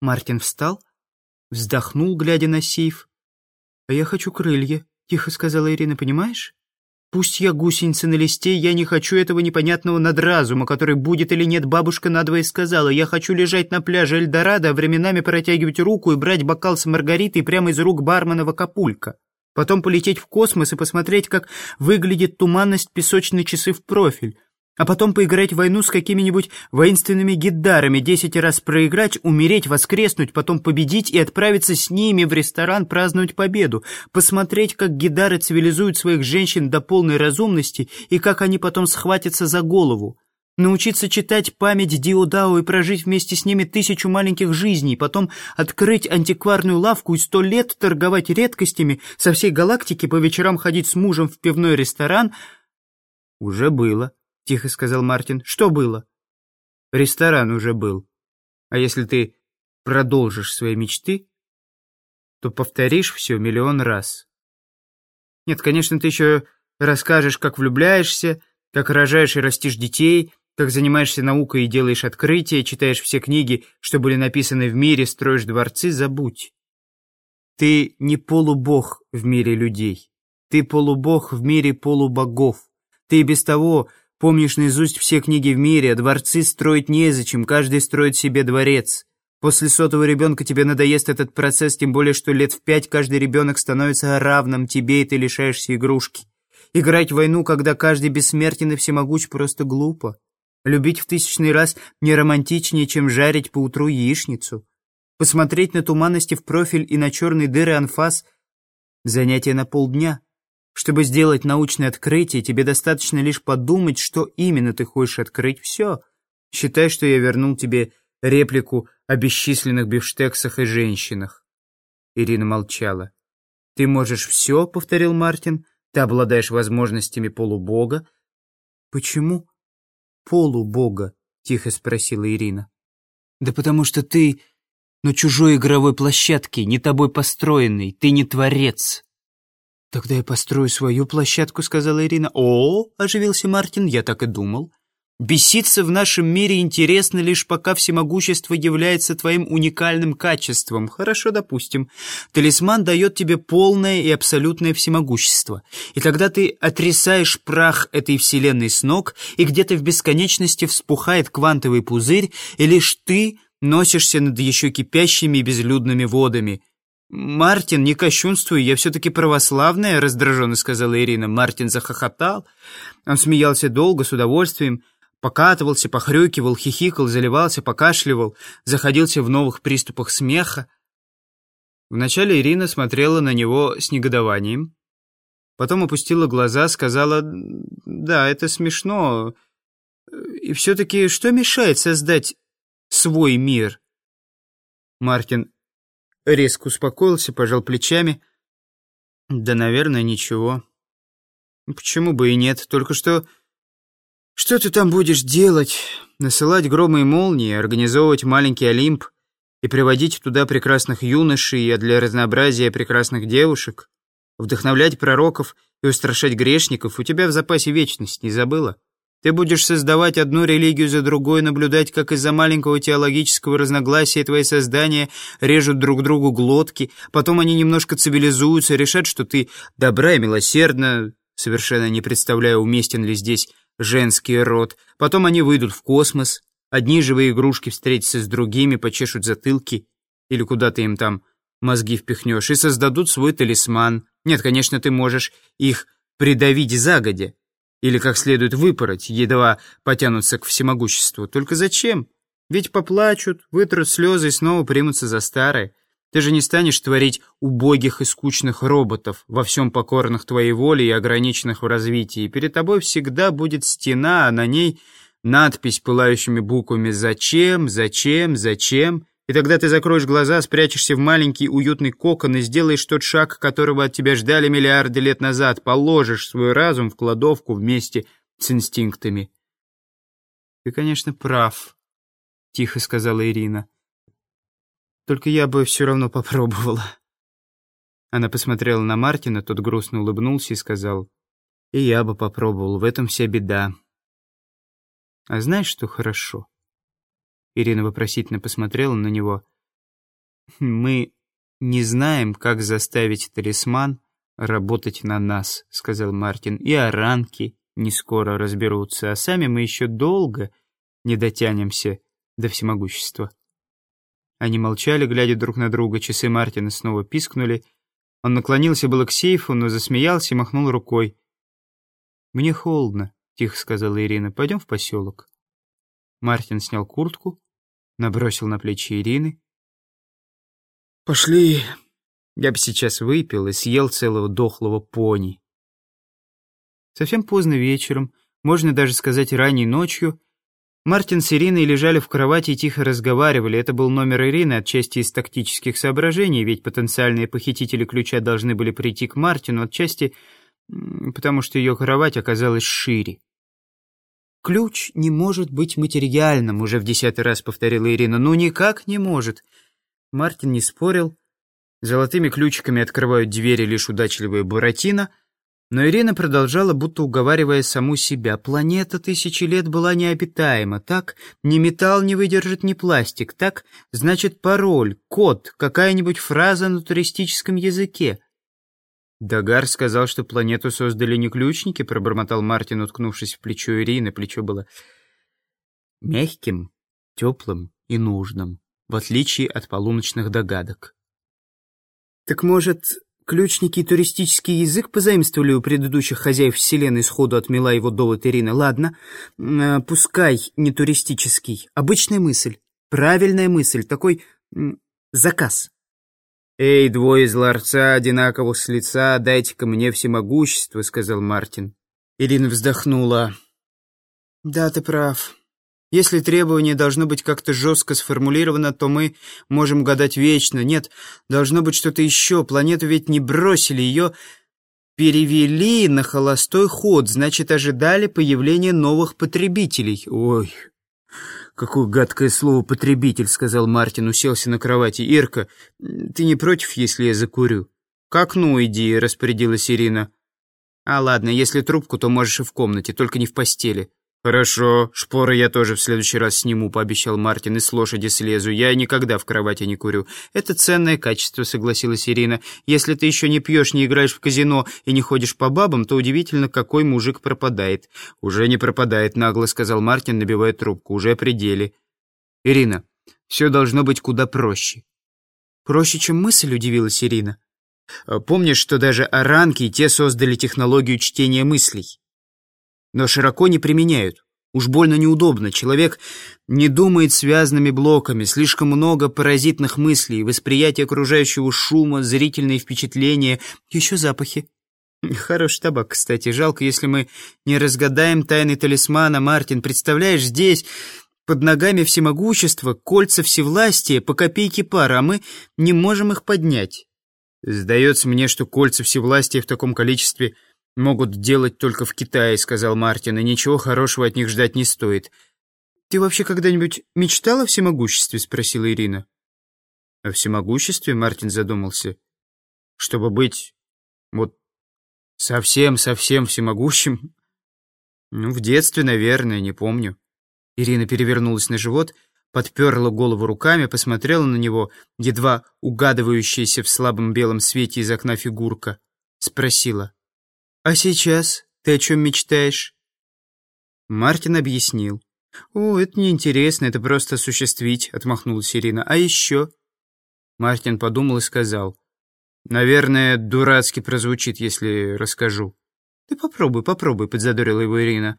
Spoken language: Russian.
Мартин встал, вздохнул, глядя на сейф. «А я хочу крылья», — тихо сказала Ирина, понимаешь? «Пусть я гусеница на листе, я не хочу этого непонятного надразума, который будет или нет, бабушка надвое сказала. Я хочу лежать на пляже Эльдорадо, временами протягивать руку и брать бокал с Маргаритой прямо из рук бармена в Акапулько. Потом полететь в космос и посмотреть, как выглядит туманность песочной часы в профиль а потом поиграть в войну с какими-нибудь воинственными гиддарами, десять раз проиграть, умереть, воскреснуть, потом победить и отправиться с ними в ресторан праздновать победу, посмотреть, как гиддары цивилизуют своих женщин до полной разумности и как они потом схватятся за голову. Научиться читать память Диодао и прожить вместе с ними тысячу маленьких жизней, потом открыть антикварную лавку и сто лет торговать редкостями, со всей галактики по вечерам ходить с мужем в пивной ресторан. Уже было тихо сказал Мартин. «Что было?» «Ресторан уже был. А если ты продолжишь свои мечты, то повторишь все миллион раз. Нет, конечно, ты еще расскажешь, как влюбляешься, как рожаешь и растишь детей, как занимаешься наукой и делаешь открытия, читаешь все книги, что были написаны в мире, строишь дворцы, забудь. Ты не полубог в мире людей. Ты полубог в мире полубогов. Ты без того Помнишь наизусть все книги в мире, дворцы строить незачем, каждый строит себе дворец. После сотого ребенка тебе надоест этот процесс, тем более, что лет в пять каждый ребенок становится равным тебе, и ты лишаешься игрушки. Играть в войну, когда каждый бессмертен и всемогуч, просто глупо. Любить в тысячный раз не романтичнее, чем жарить поутру яичницу. Посмотреть на туманности в профиль и на черные дыры анфас — занятие на полдня. Чтобы сделать научное открытие, тебе достаточно лишь подумать, что именно ты хочешь открыть. Все. Считай, что я вернул тебе реплику о бесчисленных бифштексах и женщинах. Ирина молчала. «Ты можешь все», — повторил Мартин. «Ты обладаешь возможностями полубога». «Почему полубога?» — тихо спросила Ирина. «Да потому что ты на чужой игровой площадке, не тобой построенный, ты не творец». «Тогда я построю свою площадку», — сказала Ирина. «О, — оживился Мартин, — я так и думал. Беситься в нашем мире интересно лишь пока всемогущество является твоим уникальным качеством. Хорошо, допустим. Талисман дает тебе полное и абсолютное всемогущество. И тогда ты отрисаешь прах этой вселенной с ног, и где-то в бесконечности вспухает квантовый пузырь, и лишь ты носишься над еще кипящими безлюдными водами. «Мартин, не кощунствуй, я все-таки православная», — раздраженно сказала Ирина. Мартин захохотал. Он смеялся долго, с удовольствием, покатывался, похрюкивал, хихикал, заливался, покашливал, заходился в новых приступах смеха. Вначале Ирина смотрела на него с негодованием. Потом опустила глаза, сказала, «Да, это смешно. И все-таки что мешает создать свой мир?» Мартин Резко успокоился, пожал плечами. Да, наверное, ничего. Почему бы и нет, только что... Что ты там будешь делать? Насылать громы и молнии, организовывать маленький Олимп и приводить туда прекрасных юношей, а для разнообразия прекрасных девушек? Вдохновлять пророков и устрашать грешников? У тебя в запасе вечность, не забыла? Ты будешь создавать одну религию за другой, наблюдать, как из-за маленького теологического разногласия твои создания режут друг другу глотки, потом они немножко цивилизуются, решат, что ты добра и милосердна, совершенно не представляя, уместен ли здесь женский род. Потом они выйдут в космос, одни живые игрушки встретятся с другими, почешут затылки или куда ты им там мозги впихнешь, и создадут свой талисман. Нет, конечно, ты можешь их придавить загодя, или как следует выпороть, едва потянутся к всемогуществу. Только зачем? Ведь поплачут, вытрут слезы и снова примутся за старое. Ты же не станешь творить убогих и скучных роботов, во всем покорных твоей воле и ограниченных в развитии. Перед тобой всегда будет стена, а на ней надпись пылающими буквами «Зачем? Зачем? Зачем?» И тогда ты закроешь глаза, спрячешься в маленький уютный кокон и сделаешь тот шаг, которого от тебя ждали миллиарды лет назад, положишь свой разум в кладовку вместе с инстинктами. «Ты, конечно, прав», — тихо сказала Ирина. «Только я бы все равно попробовала». Она посмотрела на Мартина, тот грустно улыбнулся и сказал, «И я бы попробовал, в этом вся беда. А знаешь, что хорошо?» Ирина вопросительно посмотрела на него. «Мы не знаем, как заставить талисман работать на нас», — сказал Мартин. «И оранки не скоро разберутся, а сами мы еще долго не дотянемся до всемогущества». Они молчали, глядя друг на друга. Часы Мартина снова пискнули. Он наклонился было к сейфу, но засмеялся и махнул рукой. «Мне холодно», — тихо сказала Ирина. «Пойдем в поселок». Мартин снял куртку, набросил на плечи Ирины. «Пошли. Я бы сейчас выпил и съел целого дохлого пони». Совсем поздно вечером, можно даже сказать ранней ночью, Мартин с Ириной лежали в кровати и тихо разговаривали. Это был номер Ирины, отчасти из тактических соображений, ведь потенциальные похитители ключа должны были прийти к Мартину, отчасти потому что ее кровать оказалась шире. «Ключ не может быть материальным», — уже в десятый раз повторила Ирина. «Ну, никак не может». Мартин не спорил. Золотыми ключиками открывают двери лишь удачливые Буратино — но Ирина продолжала, будто уговаривая саму себя. Планета тысячи лет была необитаема. Так ни металл не выдержит, ни пластик. Так, значит, пароль, код, какая-нибудь фраза на туристическом языке. Дагар сказал, что планету создали не ключники, пробормотал Мартин, уткнувшись в плечо Ирины. Плечо было мягким, теплым и нужным, в отличие от полуночных догадок. «Так, может, Ключники туристический язык позаимствовали у предыдущих хозяев вселенной, сходу отмела его довод Ирина. Ладно, э, пускай не туристический. Обычная мысль, правильная мысль, такой заказ. «Эй, двое из ларца, одинаковых с лица, дайте-ка мне всемогущество», — сказал Мартин. Ирина вздохнула. «Да, ты прав. Если требование должно быть как-то жестко сформулировано, то мы можем гадать вечно. Нет, должно быть что-то еще. Планету ведь не бросили, ее перевели на холостой ход, значит, ожидали появления новых потребителей. Ой, какое гадкое слово «потребитель», — сказал Мартин, уселся на кровати. «Ирка, ты не против, если я закурю?» «К окну иди», — распорядилась Ирина. «А ладно, если трубку, то можешь и в комнате, только не в постели». «Хорошо, шпоры я тоже в следующий раз сниму», — пообещал Мартин, — «и с лошади слезу. Я никогда в кровати не курю». «Это ценное качество», — согласилась Ирина. «Если ты еще не пьешь, не играешь в казино и не ходишь по бабам, то удивительно, какой мужик пропадает». «Уже не пропадает», — нагло сказал Мартин, набивая трубку. «Уже пределе». «Ирина, все должно быть куда проще». «Проще, чем мысль», — удивилась Ирина. «Помнишь, что даже оранки те создали технологию чтения мыслей?» Но широко не применяют. Уж больно неудобно. Человек не думает связанными блоками, слишком много паразитных мыслей, восприятие окружающего шума, зрительные впечатления, еще запахи. Хороший табак, кстати. Жалко, если мы не разгадаем тайны талисмана, Мартин. Представляешь, здесь под ногами всемогущество, кольца всевластия, по копейке пара, а мы не можем их поднять. Сдается мне, что кольца всевластия в таком количестве – могут делать только в Китае», — сказал Мартин, «и ничего хорошего от них ждать не стоит». «Ты вообще когда-нибудь мечтал о всемогуществе?» — спросила Ирина. «О всемогуществе?» — Мартин задумался. «Чтобы быть вот совсем-совсем всемогущим?» «Ну, в детстве, наверное, не помню». Ирина перевернулась на живот, подперла голову руками, посмотрела на него, едва угадывающаяся в слабом белом свете из окна фигурка, спросила. «А сейчас ты о чем мечтаешь?» Мартин объяснил. «О, это неинтересно, это просто осуществить», — отмахнулась Ирина. «А еще?» Мартин подумал и сказал. «Наверное, дурацки прозвучит, если расскажу». «Ты попробуй, попробуй», — подзадорила его Ирина.